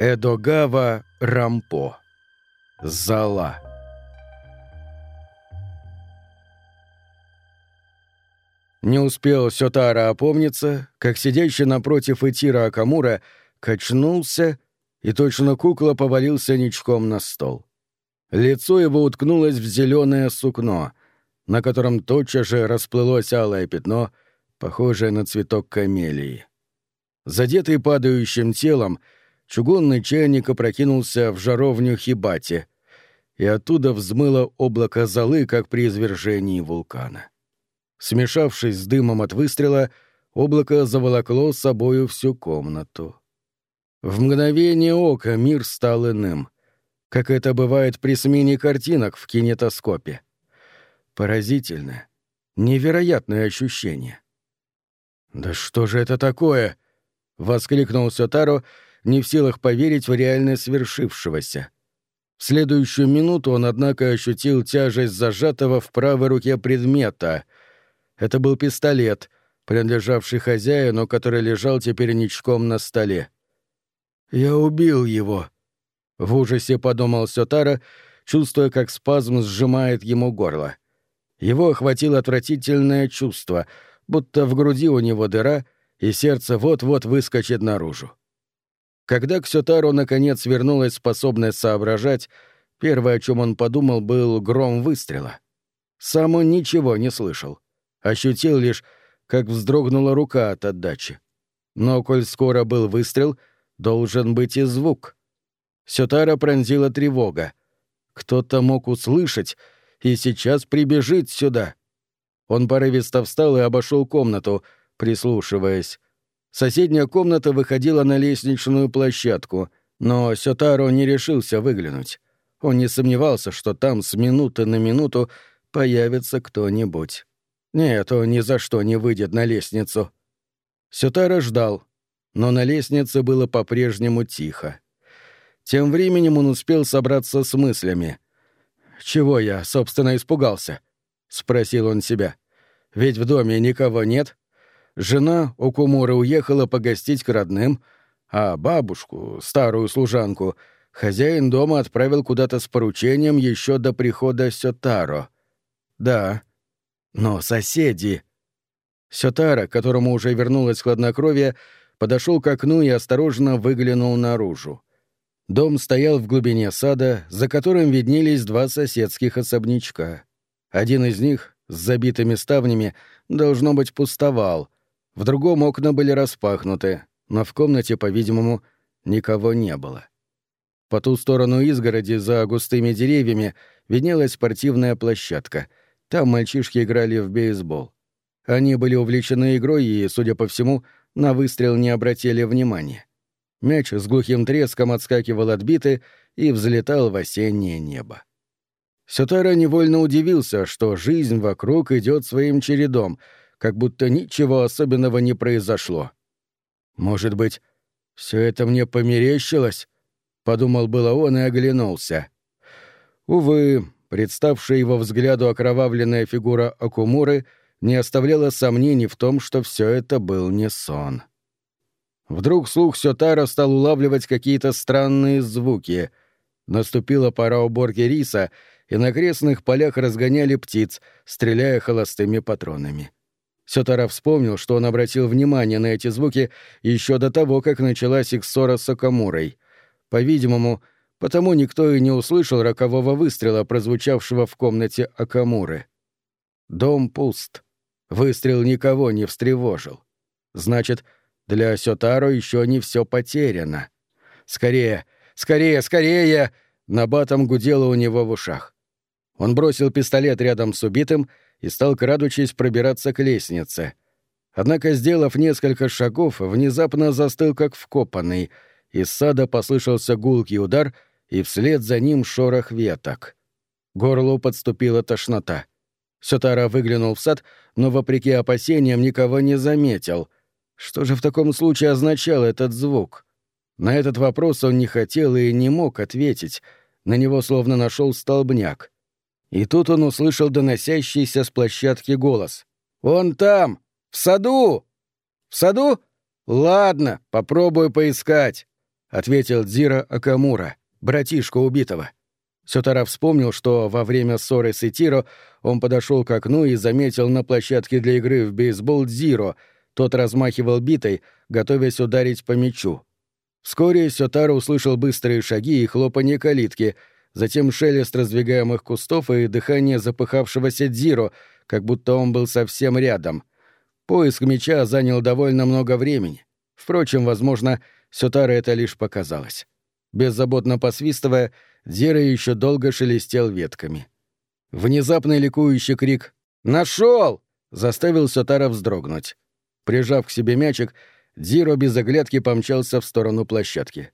Эдогава Рампо. Зала. Не успел Сётара опомниться, как сидящий напротив Итира Акамура качнулся и точно кукла повалился ничком на стол. Лицо его уткнулось в зеленое сукно, на котором тотчас же расплылось алое пятно, похожее на цветок камелии. Задетый падающим телом, чугунный чайник опрокинулся в жаровню Хибати, и оттуда взмыло облако золы, как при извержении вулкана. Смешавшись с дымом от выстрела, облако заволокло с собою всю комнату. В мгновение ока мир стал иным, как это бывает при смене картинок в кинетоскопе. Поразительное, невероятное ощущение. «Да что же это такое?» — воскликнул Сётаро, не в силах поверить в реальность свершившегося. В следующую минуту он, однако, ощутил тяжесть зажатого в правой руке предмета. Это был пистолет, принадлежавший хозяину, который лежал теперь ничком на столе. «Я убил его», — в ужасе подумал Сётара, чувствуя, как спазм сжимает ему горло. Его охватило отвратительное чувство, будто в груди у него дыра, и сердце вот-вот выскочит наружу. Когда к наконец вернулась способность соображать, первое, о чем он подумал, был гром выстрела. Сам он ничего не слышал. Ощутил лишь, как вздрогнула рука от отдачи. Но коль скоро был выстрел — должен быть и звук. Сютара пронзила тревога. Кто-то мог услышать и сейчас прибежит сюда. Он порывисто встал и обошел комнату, прислушиваясь. Соседняя комната выходила на лестничную площадку, но Сётаро не решился выглянуть. Он не сомневался, что там с минуты на минуту появится кто-нибудь. Нет, он ни за что не выйдет на лестницу. Сютара ждал, но на лестнице было по-прежнему тихо. Тем временем он успел собраться с мыслями. «Чего я, собственно, испугался?» — спросил он себя. «Ведь в доме никого нет. Жена у Кумуры уехала погостить к родным, а бабушку, старую служанку, хозяин дома отправил куда-то с поручением еще до прихода Сётаро. Да, но соседи...» Сётара, которому уже вернулось хладнокровие, подошел к окну и осторожно выглянул наружу. Дом стоял в глубине сада, за которым виднелись два соседских особнячка. Один из них, с забитыми ставнями, должно быть, пустовал. В другом окна были распахнуты, но в комнате, по-видимому, никого не было. По ту сторону изгороди, за густыми деревьями, виднелась спортивная площадка. Там мальчишки играли в бейсбол. Они были увлечены игрой и, судя по всему, на выстрел не обратили внимания. Мяч с глухим треском отскакивал от биты и взлетал в осеннее небо. Сютара невольно удивился, что жизнь вокруг идет своим чередом, как будто ничего особенного не произошло. «Может быть, все это мне померещилось?» — подумал было он и оглянулся. Увы, представшая его взгляду окровавленная фигура Акумуры — не оставляло сомнений в том, что все это был не сон. Вдруг слух Сётара стал улавливать какие-то странные звуки. Наступила пора уборки риса, и на крестных полях разгоняли птиц, стреляя холостыми патронами. Сётара вспомнил, что он обратил внимание на эти звуки еще до того, как началась их ссора с Акамурой. По-видимому, потому никто и не услышал рокового выстрела, прозвучавшего в комнате Акамуры. Дом пуст. Выстрел никого не встревожил. Значит, для Сётаро еще не все потеряно. «Скорее! Скорее! Скорее!» Набатом гудело у него в ушах. Он бросил пистолет рядом с убитым и стал, крадучись, пробираться к лестнице. Однако, сделав несколько шагов, внезапно застыл как вкопанный. Из сада послышался гулкий удар, и вслед за ним шорох веток. Горлу подступила тошнота. Сютара выглянул в сад, но, вопреки опасениям, никого не заметил. Что же в таком случае означал этот звук? На этот вопрос он не хотел и не мог ответить. На него словно нашел столбняк. И тут он услышал доносящийся с площадки голос. «Он там! В саду! В саду? Ладно, попробую поискать». — ответил Дзира Акамура, братишка убитого. Сётара вспомнил, что во время ссоры с Итиро он подошел к окну и заметил на площадке для игры в бейсбол Дзиро. Тот размахивал битой, готовясь ударить по мячу. Вскоре Сётара услышал быстрые шаги и хлопанье калитки, затем шелест раздвигаемых кустов и дыхание запыхавшегося Дзиро, как будто он был совсем рядом. Поиск мяча занял довольно много времени. Впрочем, возможно, Сётара это лишь показалось. Беззаботно посвистывая, Дзира еще долго шелестел ветками. Внезапный ликующий крик «Нашел!» заставил Сотара вздрогнуть. Прижав к себе мячик, Дзиро без оглядки помчался в сторону площадки.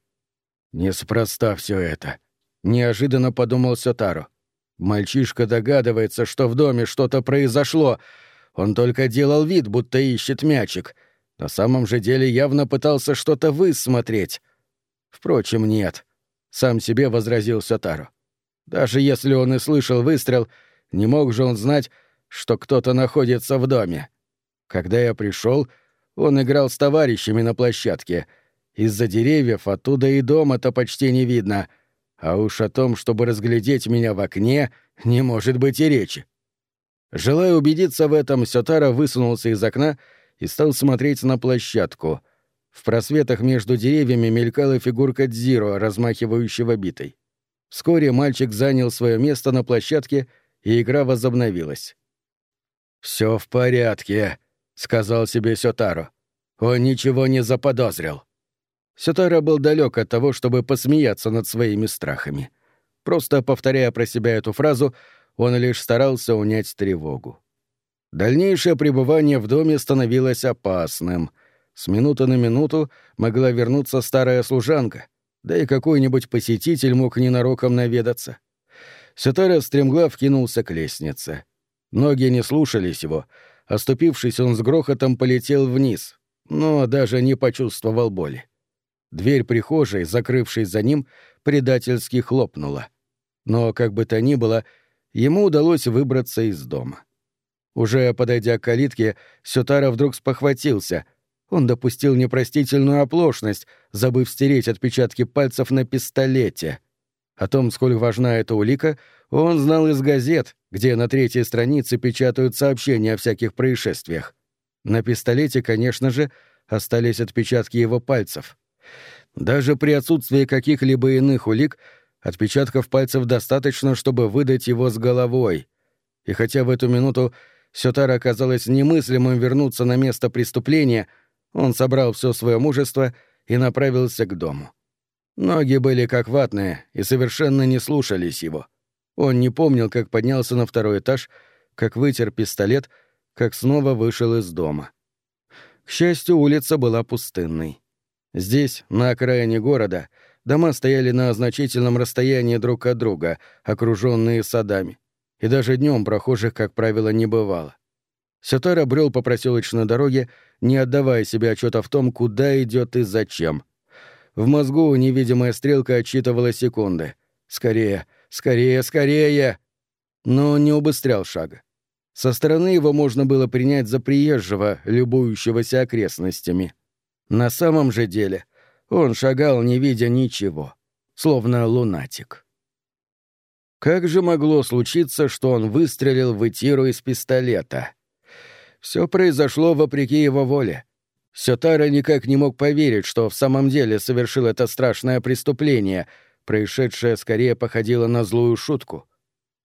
«Неспроста все это», — неожиданно подумал Сотаро. «Мальчишка догадывается, что в доме что-то произошло. Он только делал вид, будто ищет мячик. На самом же деле явно пытался что-то высмотреть. Впрочем, нет сам себе возразил Сатару. Даже если он и слышал выстрел, не мог же он знать, что кто-то находится в доме. Когда я пришел, он играл с товарищами на площадке. Из-за деревьев оттуда и дома-то почти не видно. А уж о том, чтобы разглядеть меня в окне, не может быть и речи. Желая убедиться в этом, Сётара высунулся из окна и стал смотреть на площадку — в просветах между деревьями мелькала фигурка Дзиро, размахивающего битой. Вскоре мальчик занял свое место на площадке, и игра возобновилась. Все в порядке», — сказал себе Сётаро. Он ничего не заподозрил. Сётаро был далек от того, чтобы посмеяться над своими страхами. Просто повторяя про себя эту фразу, он лишь старался унять тревогу. Дальнейшее пребывание в доме становилось опасным — с минуты на минуту могла вернуться старая служанка, да и какой-нибудь посетитель мог ненароком наведаться. Сетара стремглав кинулся к лестнице. Ноги не слушались его. Оступившись, он с грохотом полетел вниз, но даже не почувствовал боли. Дверь прихожей, закрывшись за ним, предательски хлопнула. Но, как бы то ни было, ему удалось выбраться из дома. Уже подойдя к калитке, Сютара вдруг спохватился, он допустил непростительную оплошность, забыв стереть отпечатки пальцев на пистолете. О том, сколь важна эта улика, он знал из газет, где на третьей странице печатают сообщения о всяких происшествиях. На пистолете, конечно же, остались отпечатки его пальцев. Даже при отсутствии каких-либо иных улик отпечатков пальцев достаточно, чтобы выдать его с головой. И хотя в эту минуту Сётара оказалось немыслимым вернуться на место преступления — он собрал все свое мужество и направился к дому. Ноги были как ватные и совершенно не слушались его. Он не помнил, как поднялся на второй этаж, как вытер пистолет, как снова вышел из дома. К счастью, улица была пустынной. Здесь, на окраине города, дома стояли на значительном расстоянии друг от друга, окруженные садами. И даже днем прохожих, как правило, не бывало. Сетара брел по проселочной дороге, не отдавая себе отчета в том, куда идет и зачем. В мозгу невидимая стрелка отчитывала секунды. «Скорее! Скорее! Скорее!» Но он не убыстрял шага. Со стороны его можно было принять за приезжего, любующегося окрестностями. На самом же деле он шагал, не видя ничего, словно лунатик. Как же могло случиться, что он выстрелил в Итиру из пистолета? Все произошло вопреки его воле. Сётара никак не мог поверить, что в самом деле совершил это страшное преступление. Происшедшее скорее походило на злую шутку.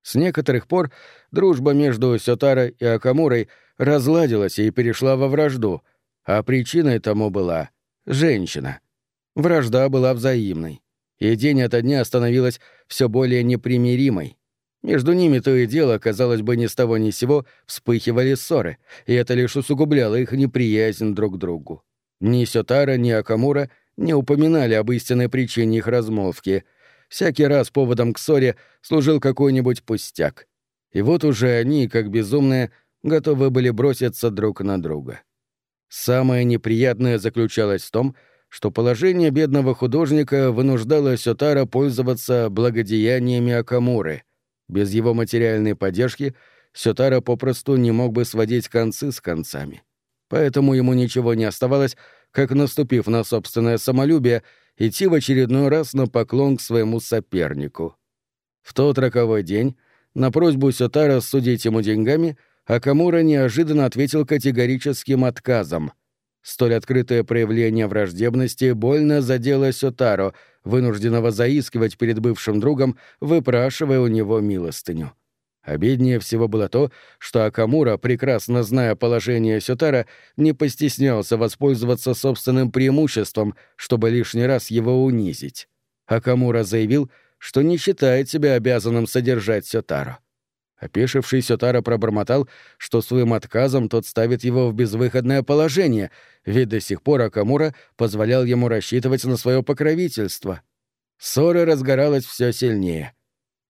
С некоторых пор дружба между Сётара и Акамурой разладилась и перешла во вражду, а причиной тому была женщина. Вражда была взаимной, и день ото дня становилась все более непримиримой. Между ними то и дело, казалось бы, ни с того ни сего, вспыхивали ссоры, и это лишь усугубляло их неприязнь друг к другу. Ни Сётара, ни Акамура не упоминали об истинной причине их размолвки. Всякий раз поводом к ссоре служил какой-нибудь пустяк. И вот уже они, как безумные, готовы были броситься друг на друга. Самое неприятное заключалось в том, что положение бедного художника вынуждало Сётара пользоваться благодеяниями Акамуры — без его материальной поддержки Сётара попросту не мог бы сводить концы с концами. Поэтому ему ничего не оставалось, как, наступив на собственное самолюбие, идти в очередной раз на поклон к своему сопернику. В тот роковой день на просьбу Сётара судить ему деньгами Акамура неожиданно ответил категорическим отказом. Столь открытое проявление враждебности больно задело Сётаро, вынужденного заискивать перед бывшим другом, выпрашивая у него милостыню. Обиднее всего было то, что Акамура, прекрасно зная положение Сютара, не постеснялся воспользоваться собственным преимуществом, чтобы лишний раз его унизить. Акамура заявил, что не считает себя обязанным содержать Сютару. Опешивший Сютара пробормотал, что своим отказом тот ставит его в безвыходное положение, ведь до сих пор Акамура позволял ему рассчитывать на свое покровительство. Ссора разгоралась все сильнее —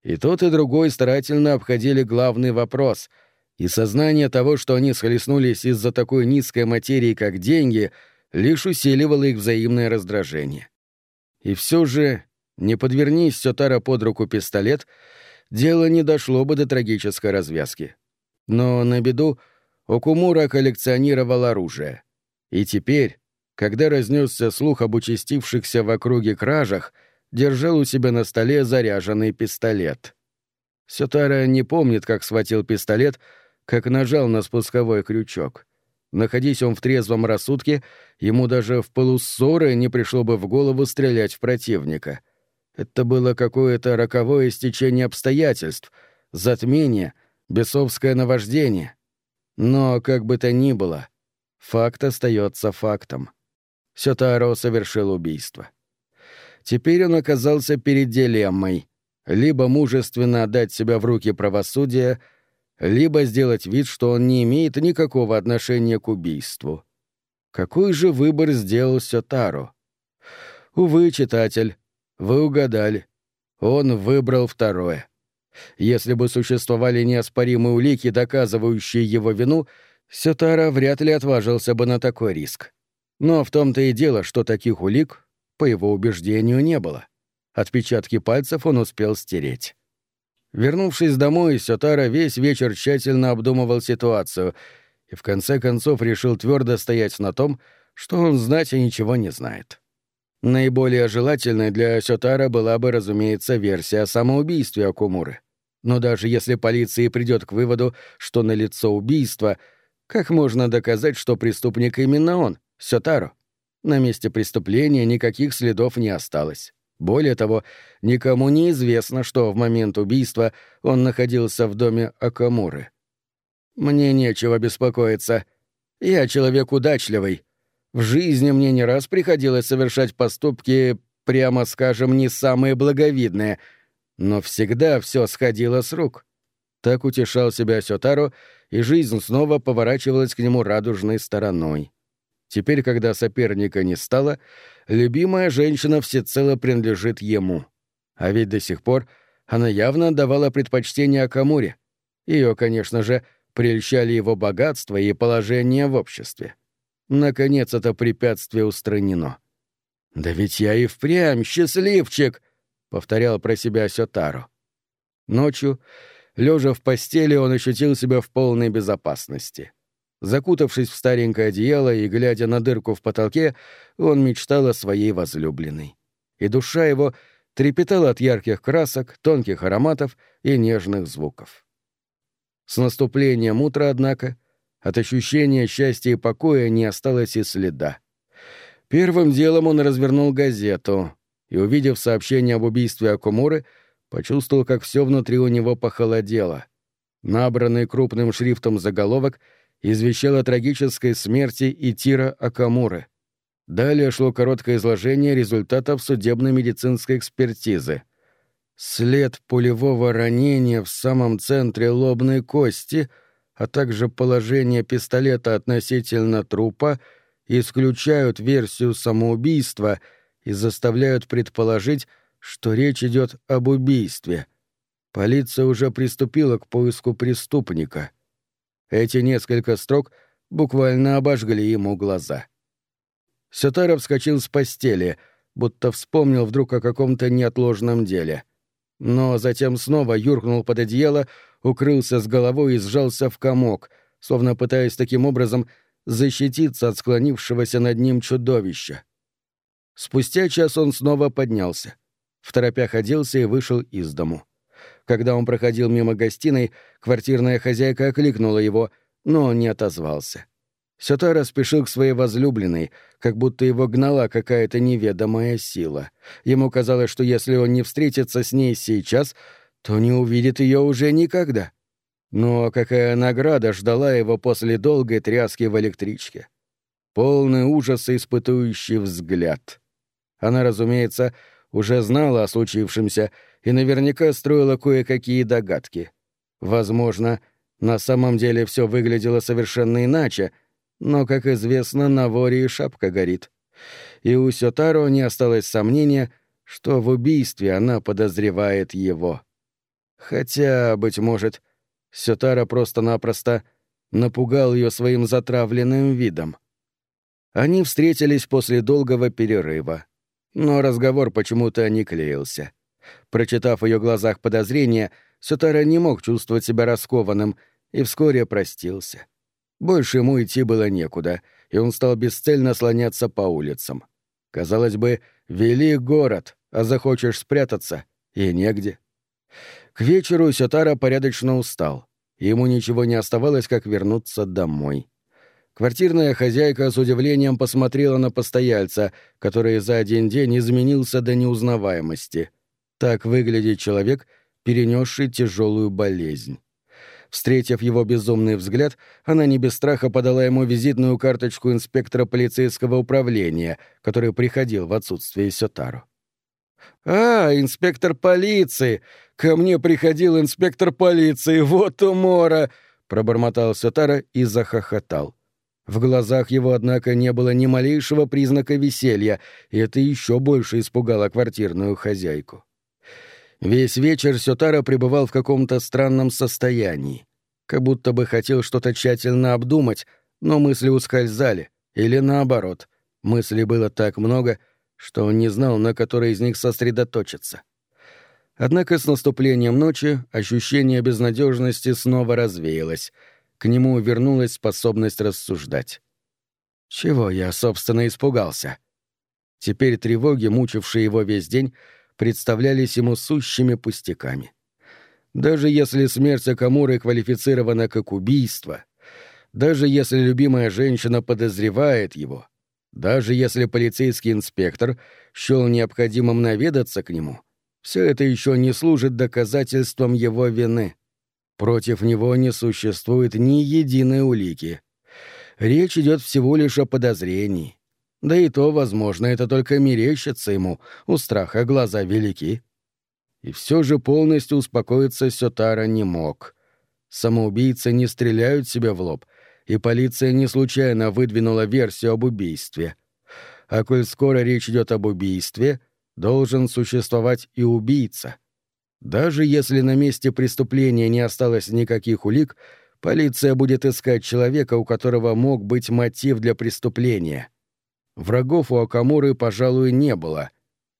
и тот, и другой старательно обходили главный вопрос, и сознание того, что они схлестнулись из-за такой низкой материи, как деньги, лишь усиливало их взаимное раздражение. И все же, не подвернись Сётара под руку пистолет, дело не дошло бы до трагической развязки. Но на беду Окумура коллекционировал оружие. И теперь, когда разнесся слух об участившихся в округе кражах, держал у себя на столе заряженный пистолет. Сютара не помнит, как схватил пистолет, как нажал на спусковой крючок. Находясь он в трезвом рассудке, ему даже в полуссоры не пришло бы в голову стрелять в противника. Это было какое-то роковое стечение обстоятельств, затмение, бесовское наваждение. Но, как бы то ни было, факт остается фактом. Сётаро совершил убийство. Теперь он оказался перед дилеммой. Либо мужественно отдать себя в руки правосудия, либо сделать вид, что он не имеет никакого отношения к убийству. Какой же выбор сделал Сётаро? Увы, читатель, вы угадали. Он выбрал второе. Если бы существовали неоспоримые улики, доказывающие его вину, Сётара вряд ли отважился бы на такой риск. Но в том-то и дело, что таких улик по его убеждению, не было. Отпечатки пальцев он успел стереть. Вернувшись домой, Сётара весь вечер тщательно обдумывал ситуацию и в конце концов решил твердо стоять на том, что он знать и ничего не знает. Наиболее желательной для Сётара была бы, разумеется, версия о самоубийстве Акумуры. Но даже если полиция придет к выводу, что налицо убийство, как можно доказать, что преступник именно он, Сётаро? На месте преступления никаких следов не осталось. Более того, никому не известно, что в момент убийства он находился в доме Акамуры. «Мне нечего беспокоиться. Я человек удачливый. В жизни мне не раз приходилось совершать поступки, прямо скажем, не самые благовидные, но всегда все сходило с рук». Так утешал себя Сётаро, и жизнь снова поворачивалась к нему радужной стороной. Теперь, когда соперника не стало, любимая женщина всецело принадлежит ему. А ведь до сих пор она явно отдавала предпочтение Акамуре. Ее, конечно же, прельщали его богатство и положение в обществе. Наконец это препятствие устранено. «Да ведь я и впрямь счастливчик!» — повторял про себя Сётару. Ночью, лежа в постели, он ощутил себя в полной безопасности. Закутавшись в старенькое одеяло и глядя на дырку в потолке, он мечтал о своей возлюбленной. И душа его трепетала от ярких красок, тонких ароматов и нежных звуков. С наступлением утра, однако, от ощущения счастья и покоя не осталось и следа. Первым делом он развернул газету и, увидев сообщение об убийстве Акумуры, почувствовал, как все внутри у него похолодело. Набранный крупным шрифтом заголовок — извещал о трагической смерти Итира Акамуры. Далее шло короткое изложение результатов судебно-медицинской экспертизы. След пулевого ранения в самом центре лобной кости, а также положение пистолета относительно трупа исключают версию самоубийства и заставляют предположить, что речь идет об убийстве. Полиция уже приступила к поиску преступника — эти несколько строк буквально обожгли ему глаза. Сютара вскочил с постели, будто вспомнил вдруг о каком-то неотложном деле. Но затем снова юркнул под одеяло, укрылся с головой и сжался в комок, словно пытаясь таким образом защититься от склонившегося над ним чудовища. Спустя час он снова поднялся. В торопях оделся и вышел из дому. Когда он проходил мимо гостиной, квартирная хозяйка окликнула его, но он не отозвался. Сётара спешил к своей возлюбленной, как будто его гнала какая-то неведомая сила. Ему казалось, что если он не встретится с ней сейчас, то не увидит ее уже никогда. Но какая награда ждала его после долгой тряски в электричке? Полный ужаса испытующий взгляд. Она, разумеется, уже знала о случившемся и наверняка строила кое-какие догадки. Возможно, на самом деле все выглядело совершенно иначе, но, как известно, на воре и шапка горит. И у Сётаро не осталось сомнения, что в убийстве она подозревает его. Хотя, быть может, Сётара просто-напросто напугал ее своим затравленным видом. Они встретились после долгого перерыва, но разговор почему-то не клеился. Прочитав в ее глазах подозрения, Сютара не мог чувствовать себя раскованным и вскоре простился. Больше ему идти было некуда, и он стал бесцельно слоняться по улицам. Казалось бы, вели город, а захочешь спрятаться — и негде. К вечеру Сютара порядочно устал. Ему ничего не оставалось, как вернуться домой. Квартирная хозяйка с удивлением посмотрела на постояльца, который за один день изменился до неузнаваемости. Так выглядит человек, перенесший тяжелую болезнь. Встретив его безумный взгляд, она не без страха подала ему визитную карточку инспектора полицейского управления, который приходил в отсутствие Сётару. «А, инспектор полиции! Ко мне приходил инспектор полиции! Вот умора!» — пробормотал Сётара и захохотал. В глазах его, однако, не было ни малейшего признака веселья, и это еще больше испугало квартирную хозяйку. Весь вечер Сётара пребывал в каком-то странном состоянии. Как будто бы хотел что-то тщательно обдумать, но мысли ускользали, или наоборот. Мыслей было так много, что он не знал, на которой из них сосредоточиться. Однако с наступлением ночи ощущение безнадежности снова развеялось — к нему вернулась способность рассуждать. Чего я, собственно, испугался? Теперь тревоги, мучившие его весь день, представлялись ему сущими пустяками. Даже если смерть Акамуры квалифицирована как убийство, даже если любимая женщина подозревает его, даже если полицейский инспектор счел необходимым наведаться к нему, все это еще не служит доказательством его вины. Против него не существует ни единой улики. Речь идет всего лишь о подозрении. Да и то, возможно, это только мерещится ему, у страха глаза велики. И все же полностью успокоиться Сётара не мог. Самоубийцы не стреляют себе в лоб, и полиция не случайно выдвинула версию об убийстве. А коль скоро речь идет об убийстве, должен существовать и убийца — даже если на месте преступления не осталось никаких улик, полиция будет искать человека, у которого мог быть мотив для преступления. Врагов у Акамуры, пожалуй, не было.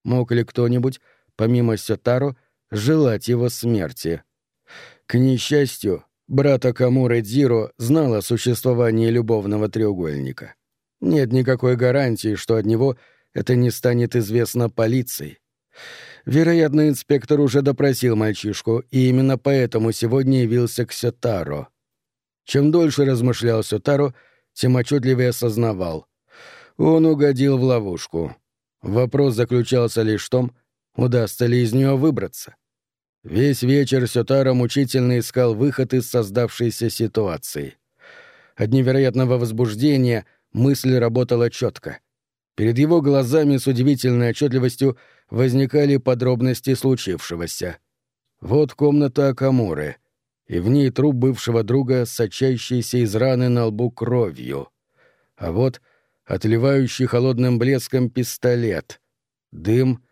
Мог ли кто-нибудь, помимо Сетаро, желать его смерти? К несчастью, брат Акамуры Дзиро знал о существовании любовного треугольника. Нет никакой гарантии, что от него это не станет известно полиции. Вероятно, инспектор уже допросил мальчишку, и именно поэтому сегодня явился к Сетаро. Чем дольше размышлял Сетаро, тем отчетливее осознавал. Он угодил в ловушку. Вопрос заключался лишь в том, удастся ли из нее выбраться. Весь вечер Сетаро мучительно искал выход из создавшейся ситуации. От невероятного возбуждения мысль работала четко. Перед его глазами с удивительной отчетливостью возникали подробности случившегося. Вот комната Акамуры, и в ней труп бывшего друга, сочащийся из раны на лбу кровью. А вот отливающий холодным блеском пистолет, дым,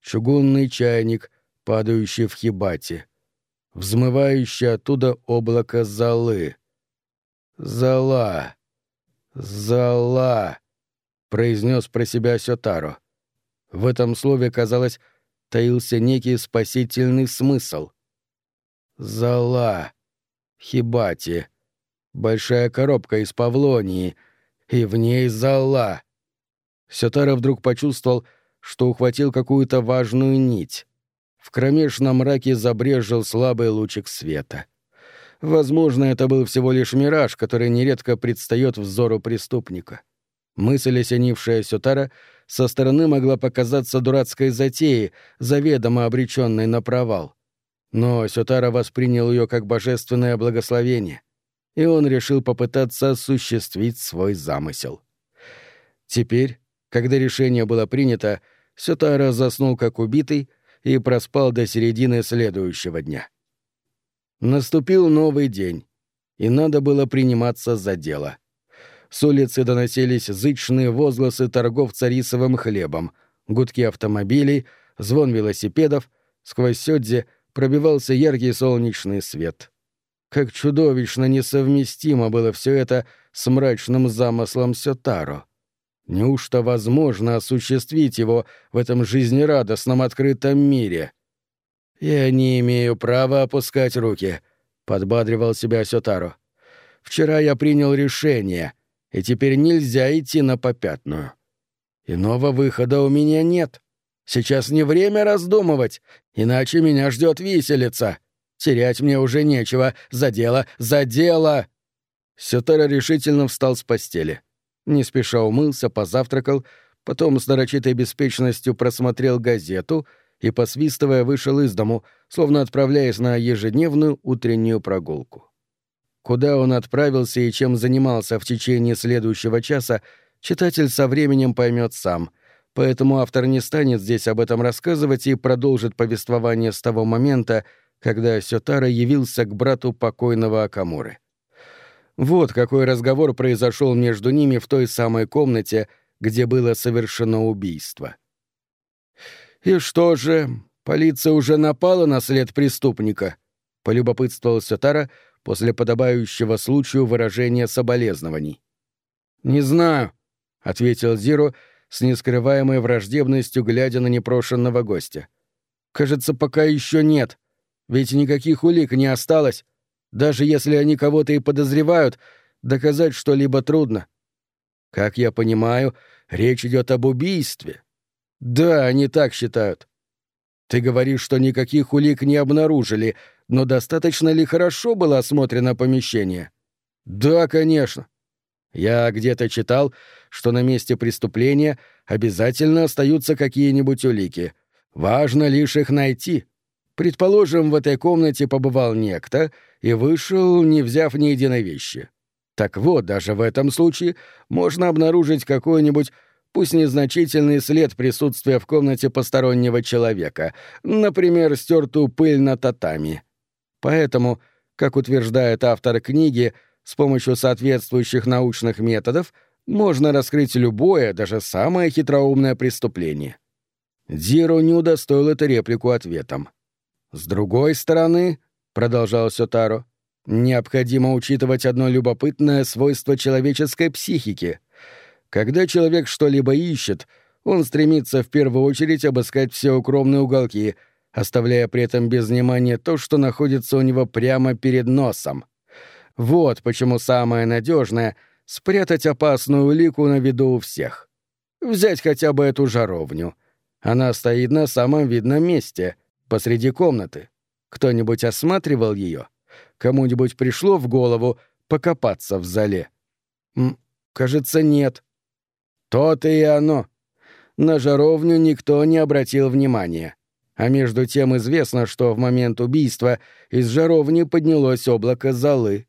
чугунный чайник, падающий в хибате, взмывающий оттуда облако золы. «Зола! Зола!» — произнес про себя Сётаро. В этом слове, казалось, таился некий спасительный смысл. Зала, Хибати, большая коробка из павлонии, и в ней зала. Сётара вдруг почувствовал, что ухватил какую-то важную нить. В кромешном мраке забрежил слабый лучик света. Возможно, это был всего лишь мираж, который нередко предстает взору преступника. Мысль, осенившая Сютара, со стороны могла показаться дурацкой затеей, заведомо обреченной на провал. Но Сютара воспринял ее как божественное благословение, и он решил попытаться осуществить свой замысел. Теперь, когда решение было принято, Сютара заснул как убитый и проспал до середины следующего дня. Наступил новый день, и надо было приниматься за дело. С улицы доносились зычные возгласы торговца рисовым хлебом, гудки автомобилей, звон велосипедов, сквозь сёдзи пробивался яркий солнечный свет. Как чудовищно несовместимо было все это с мрачным замыслом Сётаро. Неужто возможно осуществить его в этом жизнерадостном открытом мире? «Я не имею права опускать руки», — подбадривал себя Сётаро. «Вчера я принял решение, и теперь нельзя идти на попятную. Иного выхода у меня нет. Сейчас не время раздумывать, иначе меня ждет виселица. Терять мне уже нечего. За дело, за дело!» Сютера решительно встал с постели. Не спеша умылся, позавтракал, потом с нарочитой беспечностью просмотрел газету и, посвистывая, вышел из дому, словно отправляясь на ежедневную утреннюю прогулку. Куда он отправился и чем занимался в течение следующего часа, читатель со временем поймет сам, поэтому автор не станет здесь об этом рассказывать и продолжит повествование с того момента, когда Сётара явился к брату покойного Акамуры. Вот какой разговор произошел между ними в той самой комнате, где было совершено убийство. «И что же, полиция уже напала на след преступника?» — полюбопытствовал Сётара — после подобающего случаю выражения соболезнований. «Не знаю», — ответил Зиро с нескрываемой враждебностью, глядя на непрошенного гостя. «Кажется, пока еще нет, ведь никаких улик не осталось. Даже если они кого-то и подозревают, доказать что-либо трудно. Как я понимаю, речь идет об убийстве. Да, они так считают. Ты говоришь, что никаких улик не обнаружили, но достаточно ли хорошо было осмотрено помещение? Да, конечно. Я где-то читал, что на месте преступления обязательно остаются какие-нибудь улики. Важно лишь их найти. Предположим, в этой комнате побывал некто и вышел, не взяв ни единой вещи. Так вот, даже в этом случае можно обнаружить какой-нибудь пусть незначительный след присутствия в комнате постороннего человека, например, стертую пыль на татами. Поэтому, как утверждает автор книги, с помощью соответствующих научных методов можно раскрыть любое, даже самое хитроумное преступление. Дзиро не удостоил эту реплику ответом. «С другой стороны», — продолжал Сётаро, — «необходимо учитывать одно любопытное свойство человеческой психики. Когда человек что-либо ищет, он стремится в первую очередь обыскать все укромные уголки — оставляя при этом без внимания то, что находится у него прямо перед носом. Вот почему самое надежное — спрятать опасную улику на виду у всех. Взять хотя бы эту жаровню. Она стоит на самом видном месте, посреди комнаты. Кто-нибудь осматривал ее? Кому-нибудь пришло в голову покопаться в зале? М кажется, нет. То-то и оно. На жаровню никто не обратил внимания. А между тем известно, что в момент убийства из жаровни поднялось облако золы.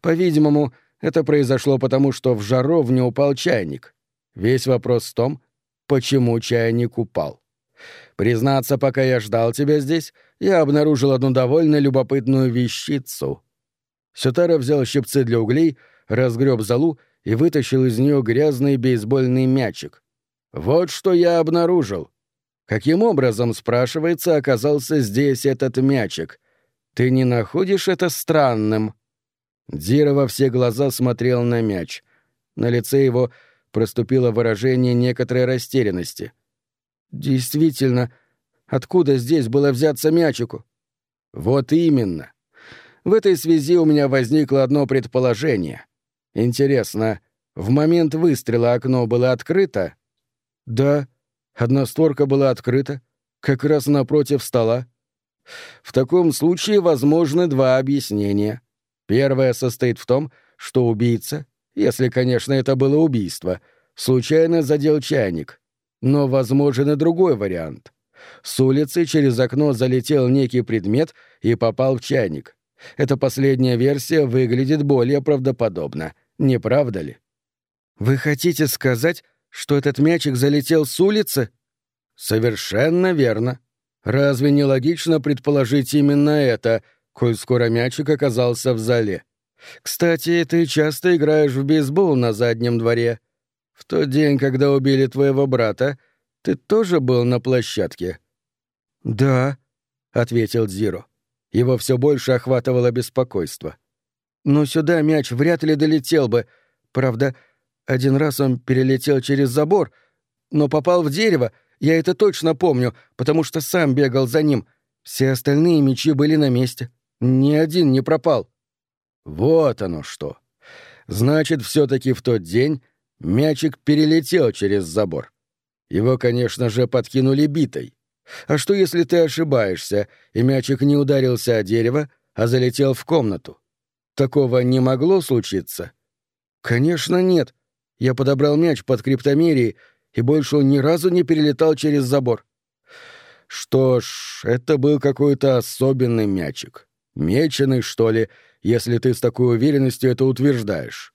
По-видимому, это произошло потому, что в жаровню упал чайник. Весь вопрос в том, почему чайник упал. Признаться, пока я ждал тебя здесь, я обнаружил одну довольно любопытную вещицу. Сютара взял щипцы для углей, разгреб золу и вытащил из нее грязный бейсбольный мячик. Вот что я обнаружил. Каким образом, спрашивается, оказался здесь этот мячик? Ты не находишь это странным?» Дира во все глаза смотрел на мяч. На лице его проступило выражение некоторой растерянности. «Действительно, откуда здесь было взяться мячику?» «Вот именно. В этой связи у меня возникло одно предположение. Интересно, в момент выстрела окно было открыто?» «Да, одна створка была открыта, как раз напротив стола». В таком случае возможны два объяснения. Первое состоит в том, что убийца, если, конечно, это было убийство, случайно задел чайник. Но возможен и другой вариант. С улицы через окно залетел некий предмет и попал в чайник. Эта последняя версия выглядит более правдоподобно, не правда ли? Вы хотите сказать, что этот мячик залетел с улицы? Совершенно верно. Разве не логично предположить именно это, коль скоро мячик оказался в зале? Кстати, ты часто играешь в бейсбол на заднем дворе. В тот день, когда убили твоего брата, ты тоже был на площадке? Да, ответил Зиро. Его все больше охватывало беспокойство. Но сюда мяч вряд ли долетел бы. Правда, один раз он перелетел через забор, но попал в дерево, я это точно помню, потому что сам бегал за ним. Все остальные мечи были на месте. Ни один не пропал. Вот оно что. Значит, все-таки в тот день мячик перелетел через забор. Его, конечно же, подкинули битой. А что, если ты ошибаешься, и мячик не ударился о дерево, а залетел в комнату? Такого не могло случиться? Конечно, нет. Я подобрал мяч под криптомерией, и больше он ни разу не перелетал через забор. Что ж, это был какой-то особенный мячик. Меченый, что ли, если ты с такой уверенностью это утверждаешь.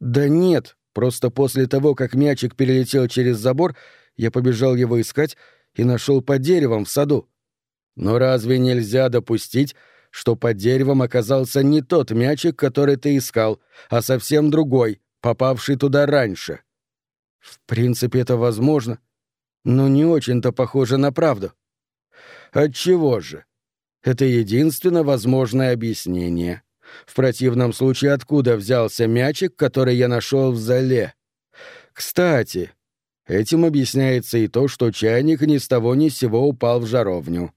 Да нет, просто после того, как мячик перелетел через забор, я побежал его искать и нашел под деревом в саду. Но разве нельзя допустить, что под деревом оказался не тот мячик, который ты искал, а совсем другой, попавший туда раньше? — в принципе, это возможно, но не очень-то похоже на правду. Отчего же? Это единственно возможное объяснение. В противном случае откуда взялся мячик, который я нашел в зале? Кстати, этим объясняется и то, что чайник ни с того ни с сего упал в жаровню.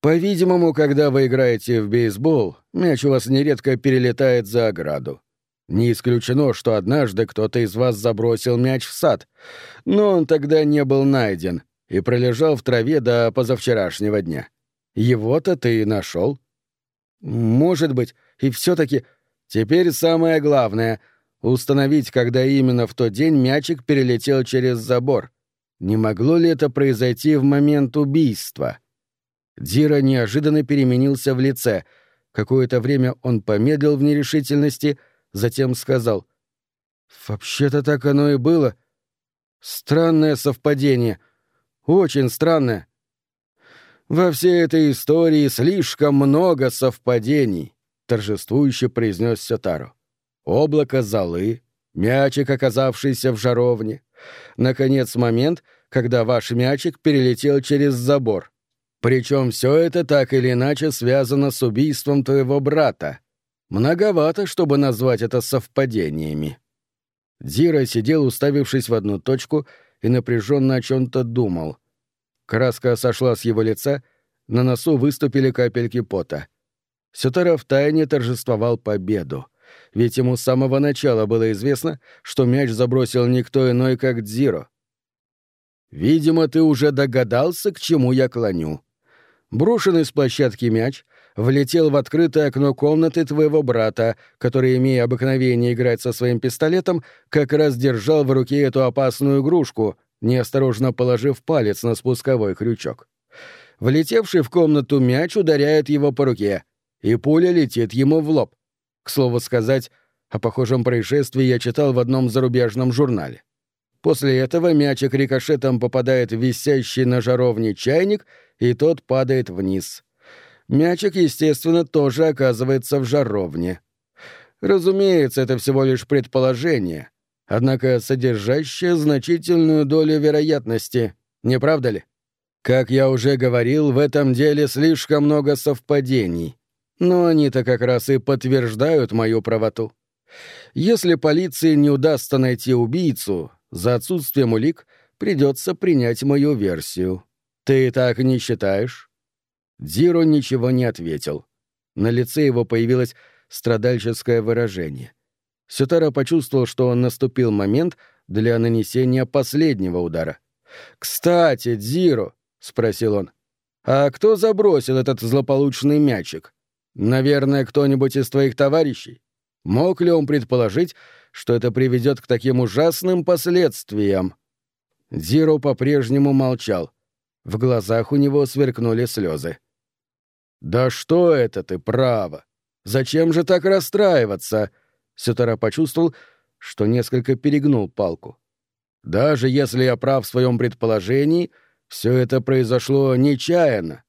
По-видимому, когда вы играете в бейсбол, мяч у вас нередко перелетает за ограду. Не исключено, что однажды кто-то из вас забросил мяч в сад, но он тогда не был найден и пролежал в траве до позавчерашнего дня. Его-то ты и нашел. Может быть, и все-таки теперь самое главное — установить, когда именно в тот день мячик перелетел через забор. Не могло ли это произойти в момент убийства? Дира неожиданно переменился в лице. Какое-то время он помедлил в нерешительности — затем сказал. «Вообще-то так оно и было. Странное совпадение. Очень странное. Во всей этой истории слишком много совпадений», — торжествующе произнес Сетару. «Облако золы, мячик, оказавшийся в жаровне. Наконец, момент, когда ваш мячик перелетел через забор. Причем все это так или иначе связано с убийством твоего брата. Многовато, чтобы назвать это совпадениями. Дира сидел, уставившись в одну точку, и напряженно о чем-то думал. Краска сошла с его лица, на носу выступили капельки пота. Сютара втайне торжествовал победу, ведь ему с самого начала было известно, что мяч забросил никто иной, как Дзиро. «Видимо, ты уже догадался, к чему я клоню. Брошенный с площадки мяч — влетел в открытое окно комнаты твоего брата, который, имея обыкновение играть со своим пистолетом, как раз держал в руке эту опасную игрушку, неосторожно положив палец на спусковой крючок. Влетевший в комнату мяч ударяет его по руке, и пуля летит ему в лоб. К слову сказать, о похожем происшествии я читал в одном зарубежном журнале. После этого мячик рикошетом попадает в висящий на жаровне чайник, и тот падает вниз мячик, естественно, тоже оказывается в жаровне. Разумеется, это всего лишь предположение, однако содержащее значительную долю вероятности, не правда ли? Как я уже говорил, в этом деле слишком много совпадений. Но они-то как раз и подтверждают мою правоту. Если полиции не удастся найти убийцу, за отсутствием улик придется принять мою версию. Ты так не считаешь? Дзиро ничего не ответил. На лице его появилось страдальческое выражение. Сютара почувствовал, что наступил момент для нанесения последнего удара. «Кстати, Дзиро», — спросил он, — «а кто забросил этот злополучный мячик? Наверное, кто-нибудь из твоих товарищей? Мог ли он предположить, что это приведет к таким ужасным последствиям?» Дзиро по-прежнему молчал. В глазах у него сверкнули слезы. «Да что это ты, право? Зачем же так расстраиваться?» Сютара почувствовал, что несколько перегнул палку. «Даже если я прав в своем предположении, все это произошло нечаянно.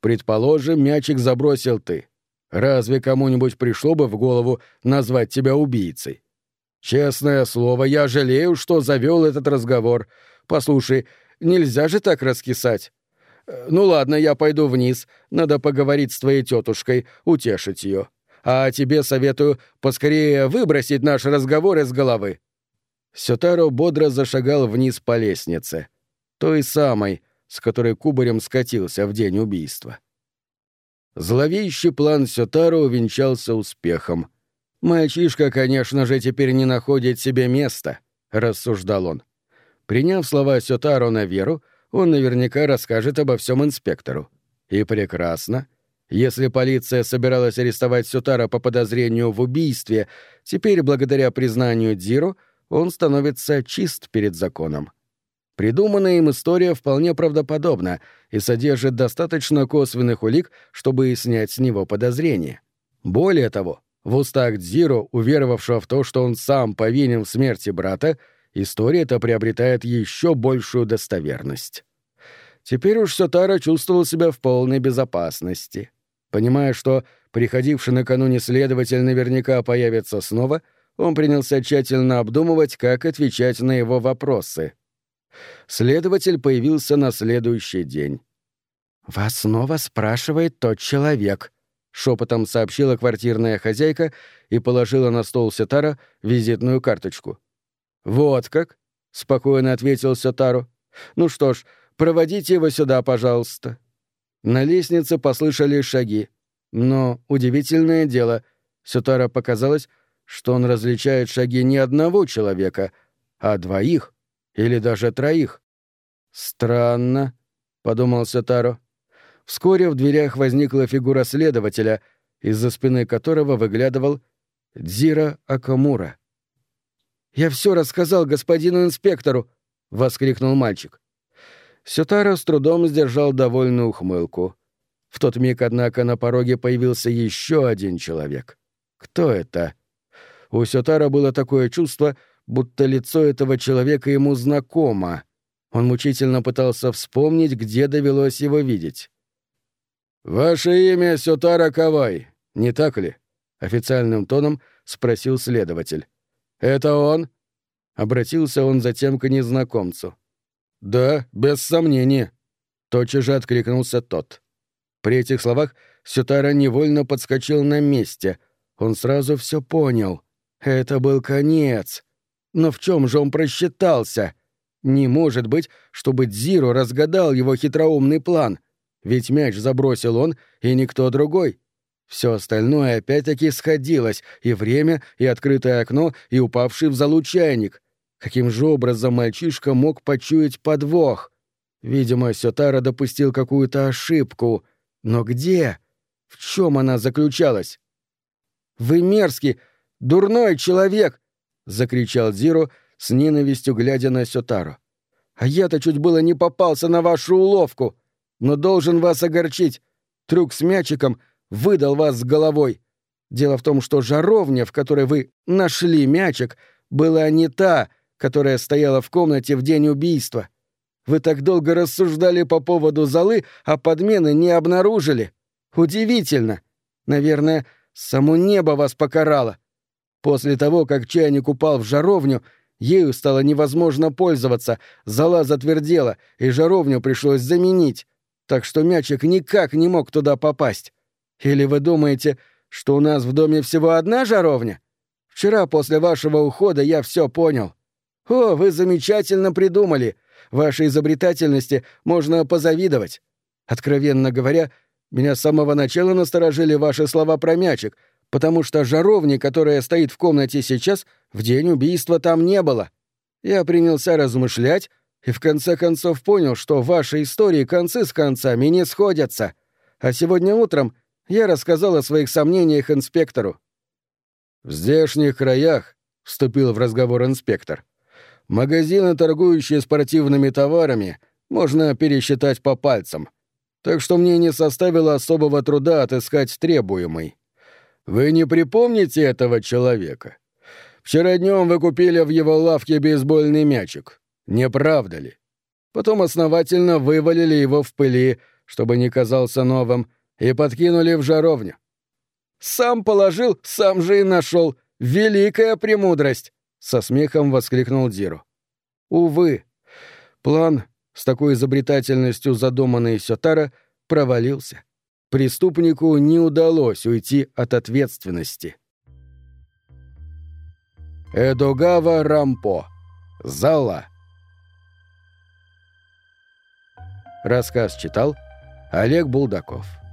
Предположим, мячик забросил ты. Разве кому-нибудь пришло бы в голову назвать тебя убийцей? Честное слово, я жалею, что завел этот разговор. Послушай, нельзя же так раскисать. Ну ладно, я пойду вниз. Надо поговорить с твоей тетушкой, утешить ее. А тебе советую поскорее выбросить наш разговор из головы. Сётаро бодро зашагал вниз по лестнице. Той самой, с которой кубарем скатился в день убийства. Зловещий план Сётаро увенчался успехом. «Мальчишка, конечно же, теперь не находит себе места», — рассуждал он. Приняв слова Сётаро на веру, он наверняка расскажет обо всем инспектору. И прекрасно. Если полиция собиралась арестовать Сютара по подозрению в убийстве, теперь, благодаря признанию Дзиро, он становится чист перед законом. Придуманная им история вполне правдоподобна и содержит достаточно косвенных улик, чтобы снять с него подозрения. Более того, в устах Дзиро, уверовавшего в то, что он сам повинен в смерти брата, история эта приобретает еще большую достоверность. Теперь уж Сотара чувствовал себя в полной безопасности. Понимая, что приходивший накануне следователь наверняка появится снова, он принялся тщательно обдумывать, как отвечать на его вопросы. Следователь появился на следующий день. «Вас снова спрашивает тот человек», — шепотом сообщила квартирная хозяйка и положила на стол Сетара визитную карточку. «Вот как?» — спокойно ответил Сетару. «Ну что ж, проводите его сюда, пожалуйста». На лестнице послышались шаги. Но удивительное дело, Сютара показалось, что он различает шаги не одного человека, а двоих или даже троих. «Странно», — подумал Сютаро. Вскоре в дверях возникла фигура следователя, из-за спины которого выглядывал Дзира Акамура. «Я все рассказал господину инспектору!» — воскликнул мальчик. Сютара с трудом сдержал довольную ухмылку. В тот миг, однако, на пороге появился еще один человек. Кто это? У Сютара было такое чувство, будто лицо этого человека ему знакомо. Он мучительно пытался вспомнить, где довелось его видеть. «Ваше имя Сютара Кавай, не так ли?» — официальным тоном спросил следователь. «Это он?» — обратился он затем к незнакомцу. «Да, без сомнения», — тотчас же откликнулся тот. При этих словах Сютара невольно подскочил на месте. Он сразу все понял. Это был конец. Но в чем же он просчитался? Не может быть, чтобы Дзиро разгадал его хитроумный план. Ведь мяч забросил он, и никто другой. Все остальное опять-таки сходилось, и время, и открытое окно, и упавший в залу чайник. Каким же образом мальчишка мог почуять подвох? Видимо, Сётара допустил какую-то ошибку. Но где? В чем она заключалась? «Вы мерзкий, дурной человек!» — закричал Зиро с ненавистью, глядя на Сётару. «А я-то чуть было не попался на вашу уловку, но должен вас огорчить. Трюк с мячиком выдал вас с головой. Дело в том, что жаровня, в которой вы нашли мячик, была не та, которая стояла в комнате в день убийства. Вы так долго рассуждали по поводу золы, а подмены не обнаружили. Удивительно. Наверное, само небо вас покарало. После того, как чайник упал в жаровню, ею стало невозможно пользоваться, зола затвердела, и жаровню пришлось заменить. Так что мячик никак не мог туда попасть. Или вы думаете, что у нас в доме всего одна жаровня? Вчера после вашего ухода я все понял. «О, вы замечательно придумали! Вашей изобретательности можно позавидовать. Откровенно говоря, меня с самого начала насторожили ваши слова про мячик, потому что жаровни, которая стоит в комнате сейчас, в день убийства там не было. Я принялся размышлять и в конце концов понял, что в вашей истории концы с концами не сходятся. А сегодня утром я рассказал о своих сомнениях инспектору. «В здешних краях», — вступил в разговор инспектор, — «магазины, торгующие спортивными товарами, можно пересчитать по пальцам. Так что мне не составило особого труда отыскать требуемый. Вы не припомните этого человека? Вчера днем вы купили в его лавке бейсбольный мячик. Не правда ли? Потом основательно вывалили его в пыли, чтобы не казался новым, и подкинули в жаровню. «Сам положил, сам же и нашел. Великая премудрость!» — со смехом воскликнул Диру. Увы, план, с такой изобретательностью задуманный Сётара, провалился. Преступнику не удалось уйти от ответственности. Эдогава Рампо. Зала. Рассказ читал Олег Булдаков.